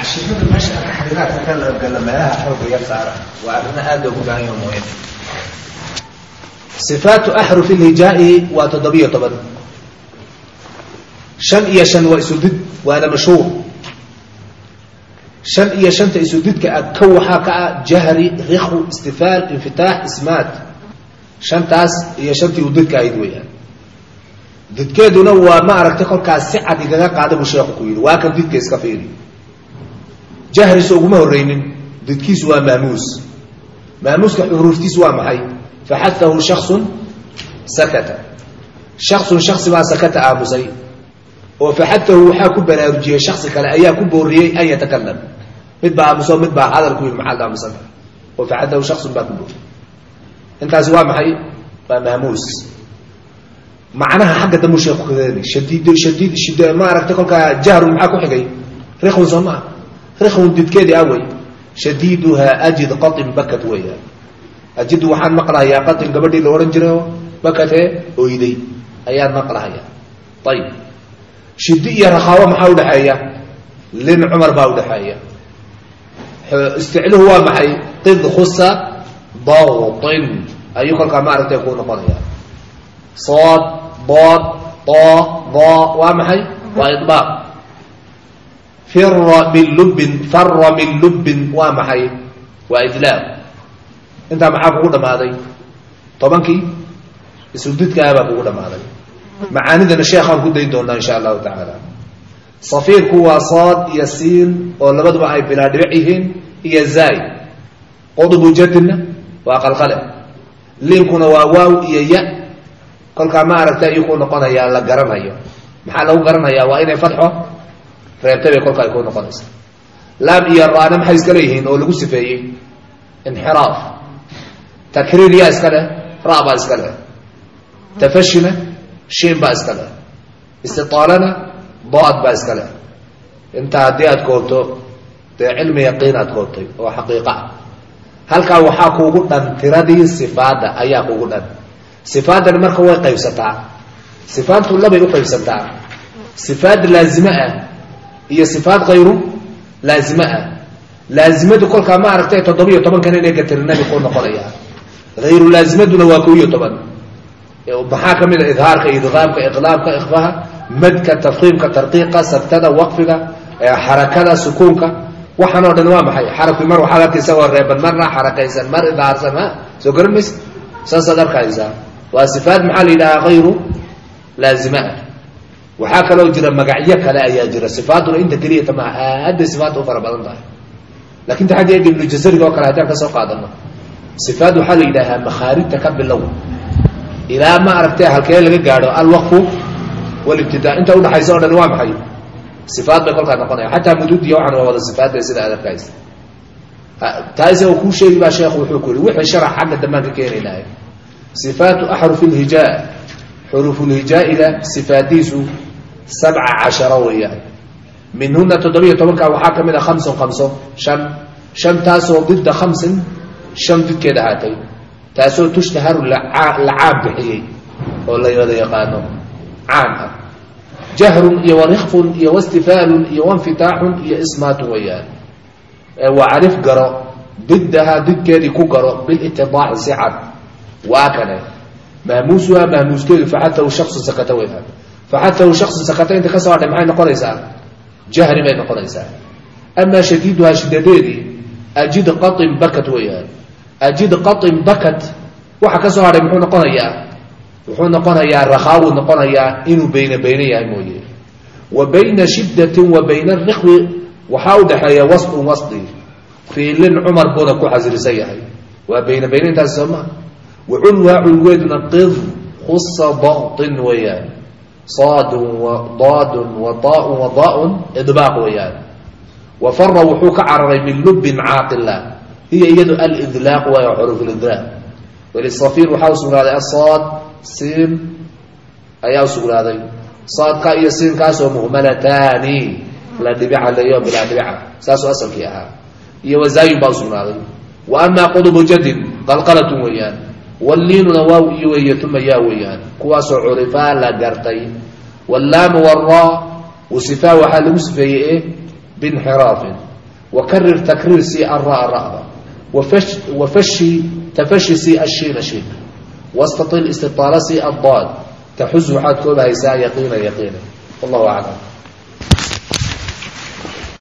cashirada meesha taxriiraadka ka labgala meelaha xooga yar saara waa arrimo aada ugu baahan yaho muhiim sifaatu axrufi lhijaai waa toddobiyo toban. Shan iyo shan waa isudid waana mashhuur. Shan iyo shanta isudidka ah ka waxaa ka ah jahri riku istifaal infitaax ismaad. Shantaas iyo shantii udidka ahayd weeyaan. Didkeeduna waa ma aragtay kolkaas si cad igaga qaada buu sheekhu ku yidhi waa kan didka iska fiiri jahriso uguma horreynin didkiisu waa maamuus. Maamuuska xuruuftiisu waa maxay? Faxadahu shaksun sakata. Shaksun shaksi baa sakata aamusay. Oo faxadahu waxaa ku baraarujiyey shaksi kale ayaa ku booriyey an yatakalam mid baa aamuso mid baa hadal ku yidhi maxaad aamusan. Oo faxadahu shaksun baa ku booriyey intaasi waa maxay? Waa maamuus. Macnaha xagga dambu sheeku kageeni shadiid shadiid shid ma aragtay kolkaa jahrun maxaa ku xigay? Rikhun soo maa rikhun didkeedii awey shadiiduhaa ajid qatin bakat weeyaan ajidu waxaan maqlahayaa qatin gabadhii la odhan jiray oo bakatee oyday ayaan maqlahayaa. Ayib shidi iyo rakhaawo maxaa udhexeeya lin cumar baa udhexeeya isticluhu waa maxay? Qid khusa dawtin. Ayuu kolkaa ma aragtay kuu noqonaya sood bood doo doo waa maxay? Waa idbaaq fira min lubbin fara min lubbin waa maxay? Waa idlaaq intaa maxaa kugu dhammaaday? Tobankii? Isudidkaa baa kugu dhammaaday. Macaanidana sheekhaan ku dayn doonaa insha allahu tacaala. Safiirku waa sood iyo siin oo labaduba ay bilaa dhibic yihiin iyo zaay qudbu jadina waa qalqale. Liinkuna waa waaw iyo ya. Kolkaa ma aragta ayuu ku noqonayaa la garanayo. Maxaa lagu garanayaa? Waa inay fadxo reebtay bay kolka ay ku noqonaysa. Laam iyo raana maxay iska leeyihiin oo lagu sifeeyey? Inxiraaf. Takriir yaa iska leh ra baa iska leh. Tafashina shiin baa iska leh. Istitaalana doad baa iska leh. Intaa haddii aad koobto dee cilmi yaqiin aad koobtay oo xaqiiqa. Halkaa waxaa kuugu dhan tiradii sifaadda ayaa kuugu dhan. Sifaadani marka way qaybsataa. Sifaadtu labay u qaybsataa. Sifaad laazime ah iyo sifaad hayru laazime ah laazimadu kolkaa ma aragtay toddobiyo tobankan inay gatirinabi ku noqonaya. Hayru laazimaduna waa ko iyo toban. Maxaa ka mid a idhaarka idqaamka iqlaamka ikfaha madka tafkiimka tarqiiqa sabtada waqfiga xarakada sukuunka. Waxaan oo dhan waa maxay? Xarafkii mar waxaad arka isagoo reeban marna xarakaysan mar idhaarsan ha? Soo garan mayse saasaad arkaysaa. Waa sifaad maxaa la yidhahaa hayru laazima ah waxaa kaloo jira magacyo kale ayaa jira. Sifaaduna inta keliyata maa aadday sifaadta u fara badan tahay. Lakin ta xagga ibnu jasariga oo kale haddaan ka qaadano sifaad waxaa la yidhaahaa makhaarijta ka bilow. Ilaa ma aragtay halkee laga gaadho alwaqfu walibtidaa inta udhaxaysa o dhan waa maxay? Sifaad bay kolkaa noqonaya. Xataa mududiya waxaan waa wada sifaad bay sida aad arkaysa. Taa kuu sheegi baa sheekhu wuxuu ku yihi wixii sharax xagga dambaan ka keenaynahay sifaatu axrufi lhijaa. Xurufulhijaa'iga sifaadiisu sabca cashara weeyaan minhuna toddobiyo tobanka waxaa ka mid a khamsun khamso shan shantaasoo didda khamsin shan didkeed ahaatay taasoo tushtaharu la caam bixiyey oo la wada yaqaano caam ah jahrun iyo warikfun iyo wastifaalun iyo wanfitaaxun iyo ismaatun weeyaan wacarif garo diddahaa didkeedii ku garo bilitibaaci si cad waa kane mahmuusuha mahmuuskeedu faxatahu shaksun sakata weeyaan faxatahu shaksun sakata inta ka soo hadhay maxay noqonaysaa jahri bay noqonaysaa amaa shadiiduhaa shidadeedii ajid qain bakat weeyaan ajid qain bakat waxa ka soo hadhay muxuu noqonayaa wuxuu noqonayaa rakhaawuu noqonayaa inuu beyne beyne yahay mooye wa bayna shiddatin wa bayna rikwi waxaa u dhexeeya wasdun wasdi fiilin cumar buuna ku xasrisan yahay waa beyne beyne intaasi soo maa wacunwaa culweeduna qid khusa datin weeyaan saadun wa daadun wa daaun wa daaun idbaaq weeyaan. Wa fara wuxuu ka cararay min lubbin caaqila hiya iyadu alidlaaq waay xuruf lidlaaq walisafiir waxaa usugnaaday asaad siin ayaa usugnaaday saadka iyo siinkaasoo muhmalataani la dhibica leeyo bilaa dhibica saasuu asalkii ahaa. Iyo wazaayin baa usugnaaday wa amaa qudubu jadin qalqalatun weeyaan waliinuna waaw iyo weeye uma yaa weeyaan. Kuwaasoo curifaa la gartay. Wallaamu wara wasifaa waxaa lagu sifeeyey e binxiraafin. Wakarir takriir si alraa ra'da. Wafashi tafashi si ashiina shiin. Wastail istiaala si addaad. Taxuz waxaad koobahaysaa yaqiina yaqiina. Wallahu aclam